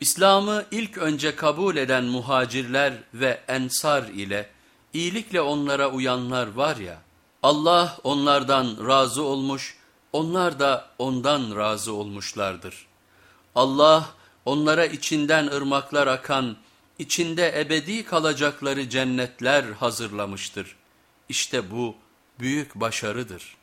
İslam'ı ilk önce kabul eden muhacirler ve ensar ile iyilikle onlara uyanlar var ya, Allah onlardan razı olmuş, onlar da ondan razı olmuşlardır. Allah onlara içinden ırmaklar akan, içinde ebedi kalacakları cennetler hazırlamıştır. İşte bu büyük başarıdır.''